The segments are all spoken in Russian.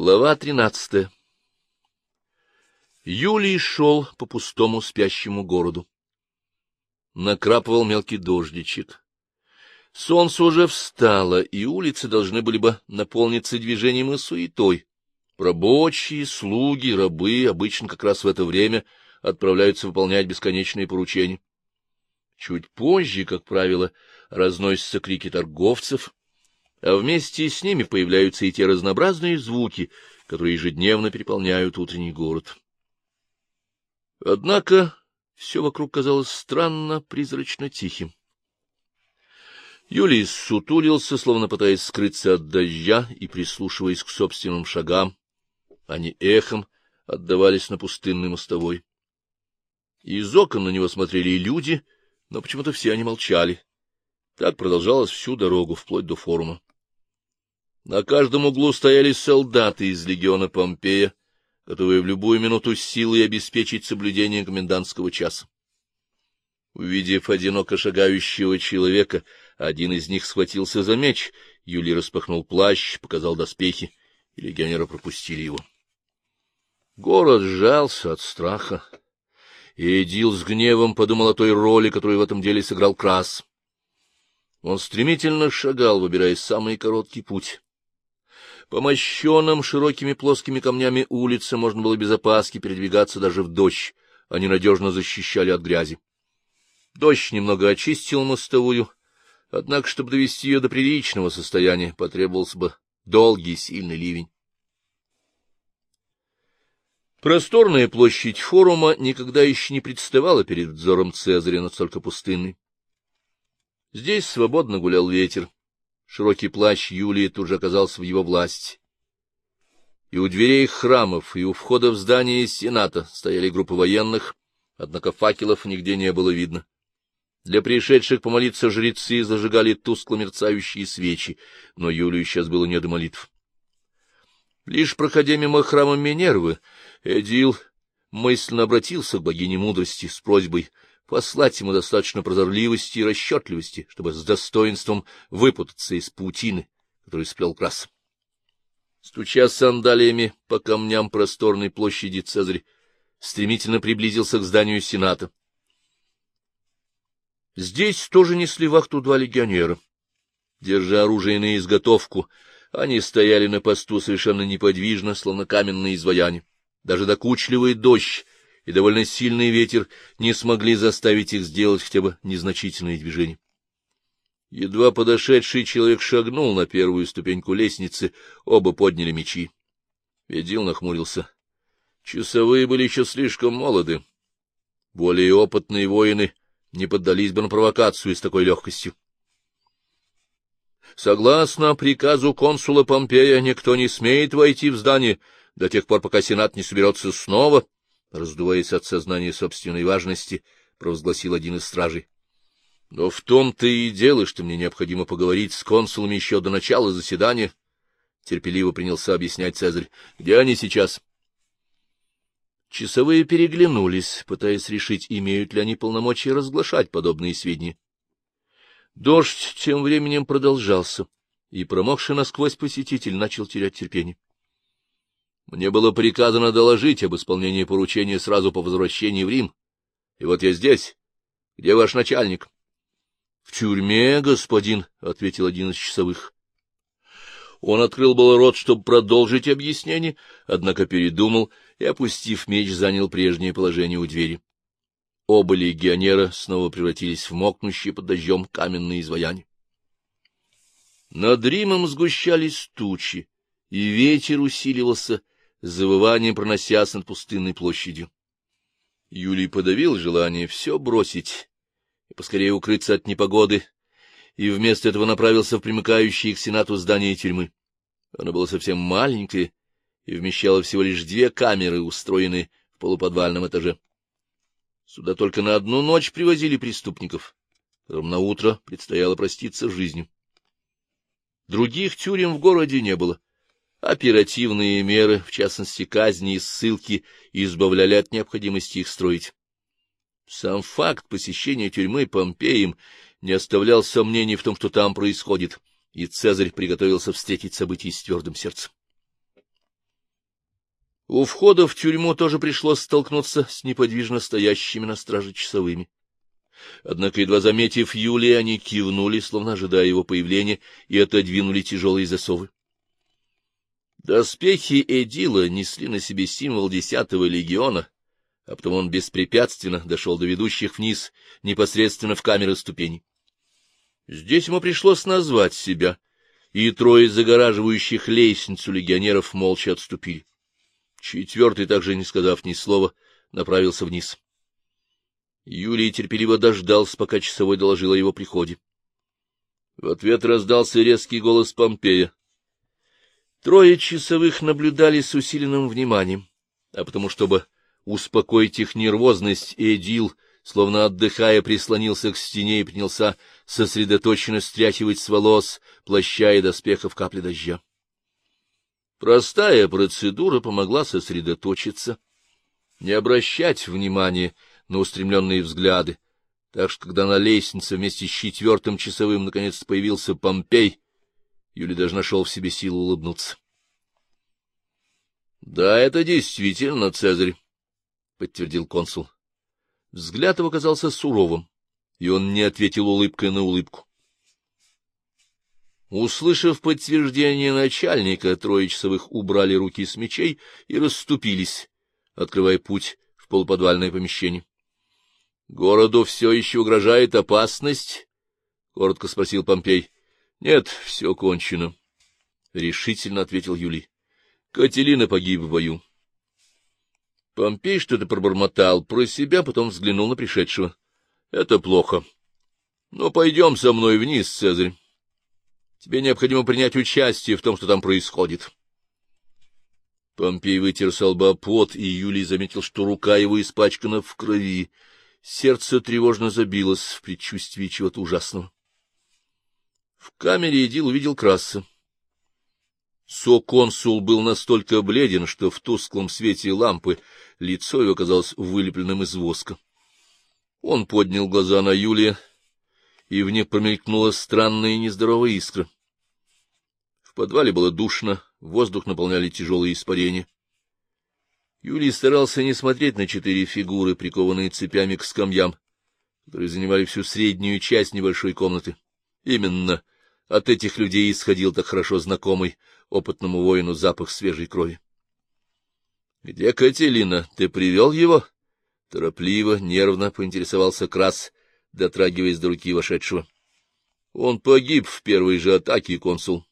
Глава тринадцатая Юлий шел по пустому спящему городу. Накрапывал мелкий дождичек. Солнце уже встало, и улицы должны были бы наполниться движением и суетой. Рабочие, слуги, рабы обычно как раз в это время отправляются выполнять бесконечные поручения. Чуть позже, как правило, разносятся крики торговцев, а вместе с ними появляются и те разнообразные звуки, которые ежедневно переполняют утренний город. Однако все вокруг казалось странно, призрачно тихим. Юлий сутулился, словно пытаясь скрыться от дождя и прислушиваясь к собственным шагам. Они эхом отдавались на пустынной мостовой. Из окон на него смотрели люди, но почему-то все они молчали. Так продолжалось всю дорогу, вплоть до форума. На каждом углу стояли солдаты из легиона Помпея, готовые в любую минуту силой обеспечить соблюдение комендантского часа. Увидев одиноко шагающего человека, один из них схватился за меч, Юлий распахнул плащ, показал доспехи, и легионеры пропустили его. Город сжался от страха, и Эдил с гневом подумал о той роли, которую в этом деле сыграл Крас. Он стремительно шагал, выбирая самый короткий путь. По мощенным широкими плоскими камнями улице можно было без опаски передвигаться даже в дождь, они надежно защищали от грязи. Дождь немного очистил мостовую, однако, чтобы довести ее до приличного состояния, потребовался бы долгий сильный ливень. Просторная площадь форума никогда еще не представала перед взором Цезаря настолько пустынной. Здесь свободно гулял ветер, Широкий плащ Юлии тут же оказался в его власти. И у дверей храмов, и у входа в здание Сената стояли группы военных, однако факелов нигде не было видно. Для пришедших помолиться жрецы зажигали тускло мерцающие свечи, но Юлию сейчас было не до молитв. Лишь проходя мимо храма Минервы, Эдил мысленно обратился к богине мудрости с просьбой послать ему достаточно прозорливости и расчетливости, чтобы с достоинством выпутаться из паутины, которую сплел крас. Стуча сандалиями по камням просторной площади Цезарь, стремительно приблизился к зданию Сената. Здесь тоже несли вахту два легионера. Держа оружие на изготовку, они стояли на посту совершенно неподвижно, словно каменные изваяния. Даже докучливый дождь и довольно сильный ветер не смогли заставить их сделать хотя бы незначительные движения. Едва подошедший человек шагнул на первую ступеньку лестницы, оба подняли мечи. Ведил нахмурился. Часовые были еще слишком молоды. Более опытные воины не поддались бы на провокацию с такой легкостью. Согласно приказу консула Помпея, никто не смеет войти в здание до тех пор, пока Сенат не соберется снова, раздуваясь от сознания собственной важности, провозгласил один из стражей. — Но в том-то и дело, что мне необходимо поговорить с консулами еще до начала заседания, — терпеливо принялся объяснять Цезарь. — Где они сейчас? Часовые переглянулись, пытаясь решить, имеют ли они полномочия разглашать подобные сведения. Дождь тем временем продолжался, и промокший насквозь посетитель начал терять терпение. Мне было приказано доложить об исполнении поручения сразу по возвращении в Рим. И вот я здесь. Где ваш начальник? — В тюрьме, господин, — ответил один из часовых. Он открыл был рот, чтобы продолжить объяснение, однако передумал и, опустив меч, занял прежнее положение у двери. Оба легионера снова превратились в мокнущие под дождем каменные изваяния. Над Римом сгущались тучи, и ветер усиливался, завыванием проносясь над пустынной площадью. Юлий подавил желание все бросить и поскорее укрыться от непогоды, и вместо этого направился в примыкающее к сенату здание тюрьмы. Оно было совсем маленькое и вмещало всего лишь две камеры, устроенные в полуподвальном этаже. Сюда только на одну ночь привозили преступников, которым утро предстояло проститься с жизнью. Других тюрем в городе не было. Оперативные меры, в частности казни и ссылки, избавляли от необходимости их строить. Сам факт посещения тюрьмы Помпеем не оставлял сомнений в том, что там происходит, и Цезарь приготовился встретить события с твердым сердцем. У входа в тюрьму тоже пришлось столкнуться с неподвижно стоящими на страже часовыми. Однако, едва заметив Юлия, они кивнули, словно ожидая его появления, и отодвинули тяжелые засовы. Доспехи Эдила несли на себе символ десятого легиона, а потом он беспрепятственно дошел до ведущих вниз, непосредственно в камеры ступеней. Здесь ему пришлось назвать себя, и трое загораживающих лестницу легионеров молча отступили. Четвертый, также не сказав ни слова, направился вниз. Юлий терпеливо дождался, пока часовой доложил о его приходе. В ответ раздался резкий голос Помпея. Трое часовых наблюдали с усиленным вниманием, а потому, чтобы успокоить их нервозность, Эдил, словно отдыхая, прислонился к стене и принялся сосредоточенно стряхивать с волос, плаща и доспехов капли дождя. Простая процедура помогла сосредоточиться, не обращать внимания на устремленные взгляды, так что, когда на лестнице вместе с четвертым часовым наконец появился Помпей, Юлий даже нашел в себе силу улыбнуться. — Да, это действительно Цезарь, — подтвердил консул. Взгляд его казался суровым, и он не ответил улыбкой на улыбку. Услышав подтверждение начальника, трое часовых убрали руки с мечей и расступились, открывая путь в полуподвальное помещение. — Городу все еще угрожает опасность? — коротко спросил Помпей. — Нет, все кончено, — решительно ответил Юлий. — Кателина погиб в бою. Помпей что-то пробормотал про себя, потом взглянул на пришедшего. — Это плохо. — Ну, пойдем со мной вниз, Цезарь. Тебе необходимо принять участие в том, что там происходит. Помпей вытер с лба пот, и Юлий заметил, что рука его испачкана в крови. Сердце тревожно забилось в предчувствии чего-то ужасного. В камере Эдил увидел Краса. Соконсул был настолько бледен, что в тусклом свете лампы лицо его казалось вылепленным из воска. Он поднял глаза на Юлия, и в них промелькнула странная нездоровая искра. В подвале было душно, воздух наполняли тяжелые испарения. Юлий старался не смотреть на четыре фигуры, прикованные цепями к скамьям, которые занимали всю среднюю часть небольшой комнаты. Именно от этих людей исходил так хорошо знакомый опытному воину запах свежей крови. — Где Кателина? Ты привел его? Торопливо, нервно поинтересовался Крас, дотрагиваясь до руки вошедшего. — Он погиб в первой же атаке, консул,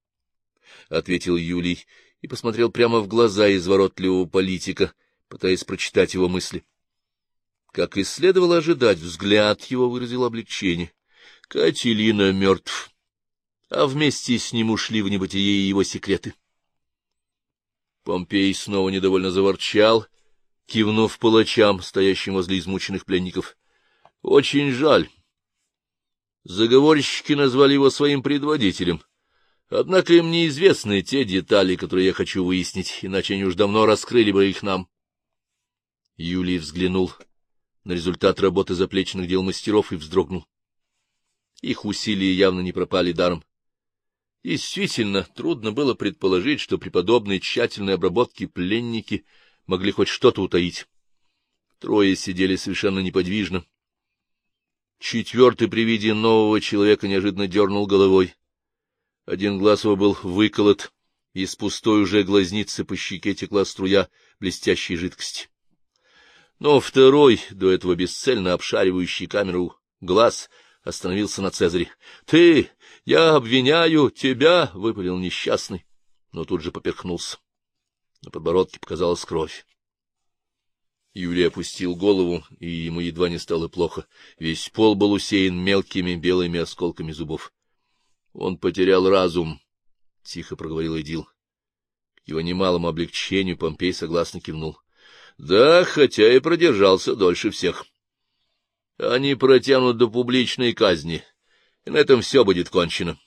— ответил Юлий и посмотрел прямо в глаза изворотливого политика, пытаясь прочитать его мысли. Как и следовало ожидать, взгляд его выразил облегчение. Кателина мертв, а вместе с ним ушли в небытие его секреты. Помпей снова недовольно заворчал, кивнув палачам, стоящим возле измученных пленников. — Очень жаль. Заговорщики назвали его своим предводителем. Однако им неизвестны те детали, которые я хочу выяснить, иначе они уж давно раскрыли бы их нам. Юлий взглянул на результат работы заплечных дел мастеров и вздрогнул. Их усилия явно не пропали даром. Действительно, трудно было предположить, что при подобной тщательной обработке пленники могли хоть что-то утаить. Трое сидели совершенно неподвижно, Четвертый при виде нового человека неожиданно дернул головой. Один глаз его был выколот, и из пустой уже глазницы по щеке текла струя блестящей жидкости. Но второй, до этого бесцельно обшаривающий камеру, глаз остановился на Цезаре. — Ты! Я обвиняю тебя! — выпалил несчастный, но тут же поперхнулся. На подбородке показалась кровь. Юлий опустил голову, и ему едва не стало плохо. Весь пол был усеян мелкими белыми осколками зубов. — Он потерял разум, — тихо проговорил Эдил. Его немалому облегчению Помпей согласно кивнул. — Да, хотя и продержался дольше всех. Они протянут до публичной казни, и на этом все будет кончено.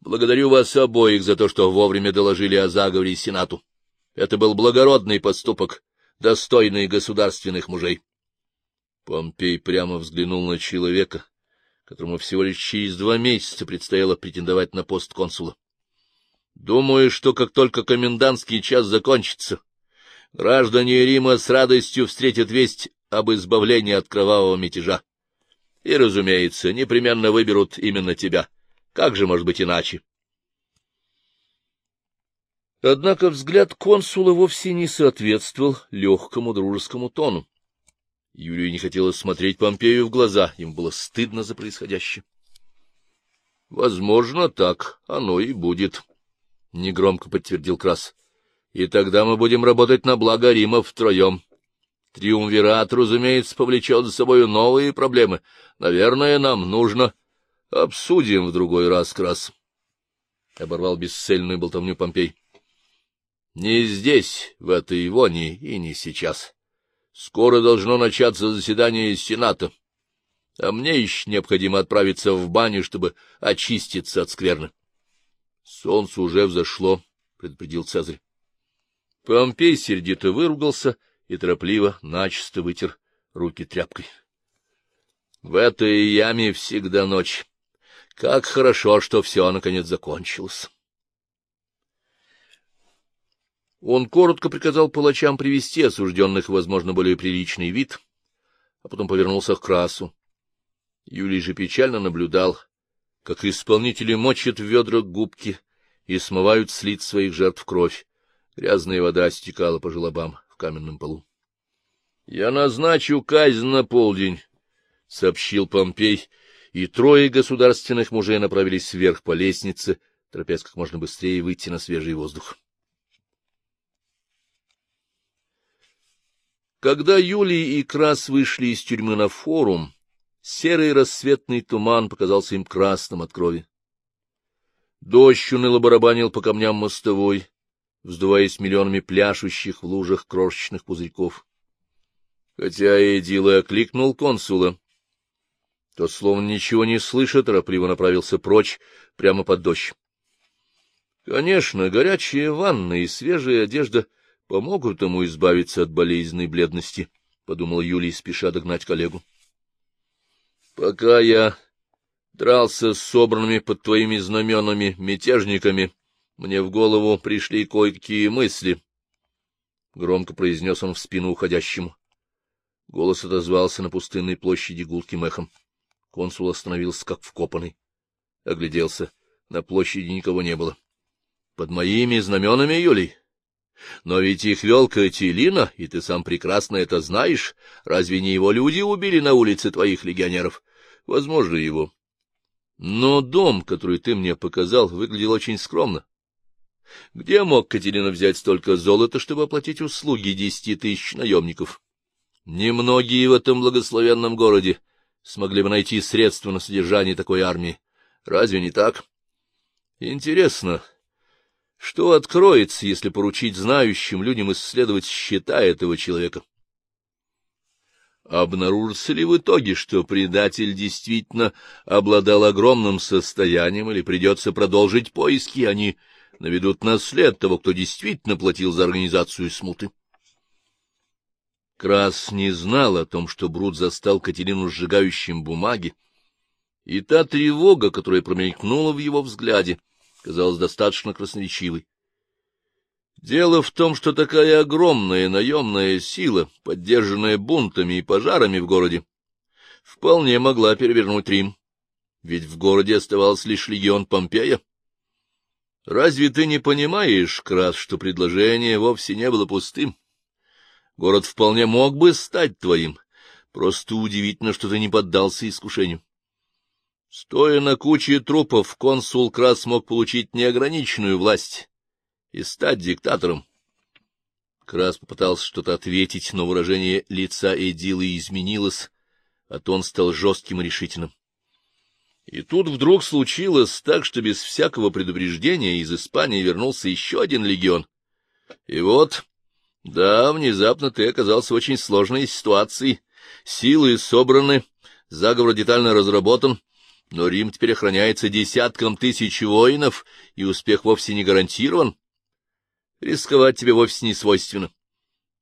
Благодарю вас обоих за то, что вовремя доложили о заговоре Сенату. Это был благородный поступок достойные государственных мужей. Помпей прямо взглянул на человека, которому всего лишь через два месяца предстояло претендовать на пост консула. Думаю, что как только комендантский час закончится, Граждане Рима с радостью встретят весть об избавлении от кровавого мятежа. И, разумеется, непременно выберут именно тебя. Как же может быть иначе? Однако взгляд консула вовсе не соответствовал легкому дружескому тону. Юлию не хотелось смотреть Помпею в глаза, им было стыдно за происходящее. — Возможно, так оно и будет, — негромко подтвердил Крас. — И тогда мы будем работать на благо Рима втроем. Триумвират, разумеется, повлечет за собой новые проблемы. Наверное, нам нужно... Обсудим в другой раз, Крас. Оборвал бесцельную болтовню Помпей. Не здесь, в этой вони, и не сейчас. Скоро должно начаться заседание Сената, а мне еще необходимо отправиться в баню, чтобы очиститься от скверны. — Солнце уже взошло, — предупредил Цезарь. Помпей сердито выругался и торопливо начисто вытер руки тряпкой. — В этой яме всегда ночь. Как хорошо, что все наконец закончилось. Он коротко приказал палачам привести осужденных возможно, более приличный вид, а потом повернулся к Красу. Юлий же печально наблюдал, как исполнители мочат в ведра губки и смывают с лиц своих жертв кровь. Грязная вода стекала по желобам каменном полу. — Я назначу казнь на полдень, — сообщил Помпей, и трое государственных мужей направились вверх по лестнице, торопясь как можно быстрее выйти на свежий воздух. Когда Юлий и Крас вышли из тюрьмы на форум, серый рассветный туман показался им красным от крови. Дождь уныло барабанил по камням мостовой, вздуваясь миллионами пляшущих в лужах крошечных пузырьков. Хотя Эдил и окликнул консула, тот, словно ничего не слышит, торопливо направился прочь, прямо под дождь. Конечно, горячая ванна и свежая одежда — помогут ему избавиться от болезненной бледности, — подумал Юлий, спеша догнать коллегу. — Пока я дрался с собранными под твоими знаменами мятежниками, мне в голову пришли кое-какие мысли, — громко произнес он в спину уходящему. Голос отозвался на пустынной площади гулким эхом. Консул остановился, как вкопанный. Огляделся. На площади никого не было. — Под моими знаменами, Юлий? Но ведь их вел Катилина, и ты сам прекрасно это знаешь. Разве не его люди убили на улице твоих легионеров? Возможно, его. Но дом, который ты мне показал, выглядел очень скромно. Где мог Катерина взять столько золота, чтобы оплатить услуги десяти тысяч наемников? Немногие в этом благословенном городе смогли бы найти средства на содержание такой армии. Разве не так? Интересно, что откроется, если поручить знающим людям исследовать счета этого человека? Обнаружится ли в итоге, что предатель действительно обладал огромным состоянием, или придется продолжить поиски, они наведут на след того, кто действительно платил за организацию смуты? Крас не знал о том, что Брут застал Катерину сжигающим бумаги, и та тревога, которая промелькнула в его взгляде, — казалась достаточно красноречивой. Дело в том, что такая огромная наемная сила, поддержанная бунтами и пожарами в городе, вполне могла перевернуть Рим, ведь в городе оставался лишь легион Помпея. Разве ты не понимаешь, Крас, что предложение вовсе не было пустым? Город вполне мог бы стать твоим, просто удивительно, что ты не поддался искушению. Стоя на куче трупов, консул Крас мог получить неограниченную власть и стать диктатором. Крас попытался что-то ответить, но выражение лица Эдилы изменилось, а тон стал жестким и решительным. И тут вдруг случилось так, что без всякого предупреждения из Испании вернулся еще один легион. И вот, да, внезапно ты оказался в очень сложной ситуации. Силы собраны, заговор детально разработан, но Рим теперь охраняется десятком тысяч воинов, и успех вовсе не гарантирован. Рисковать тебе вовсе не свойственно.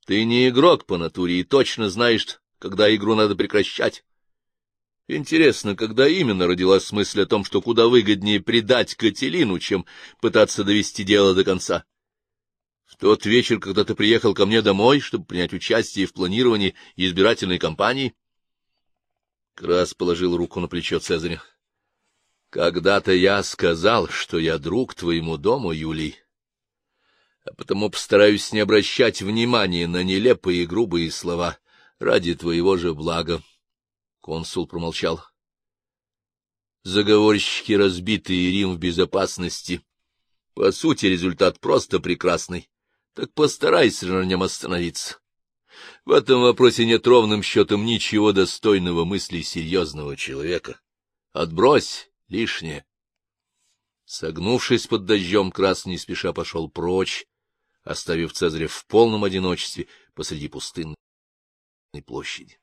Ты не игрок по натуре и точно знаешь, когда игру надо прекращать. Интересно, когда именно родилась мысль о том, что куда выгоднее предать Кателину, чем пытаться довести дело до конца? В тот вечер, когда ты приехал ко мне домой, чтобы принять участие в планировании избирательной кампании? Крас положил руку на плечо Цезаря. — Когда-то я сказал, что я друг твоему дому, Юлий, а потому постараюсь не обращать внимания на нелепые и грубые слова ради твоего же блага. Консул промолчал. Заговорщики разбиты, и Рим в безопасности. По сути, результат просто прекрасный. Так постарайся на нем остановиться. В этом вопросе нет ровным счетом ничего достойного мысли серьезного человека. Отбрось лишнее. Согнувшись под дождем, Крас не спеша пошел прочь, оставив Цезаря в полном одиночестве посреди пустынной площади.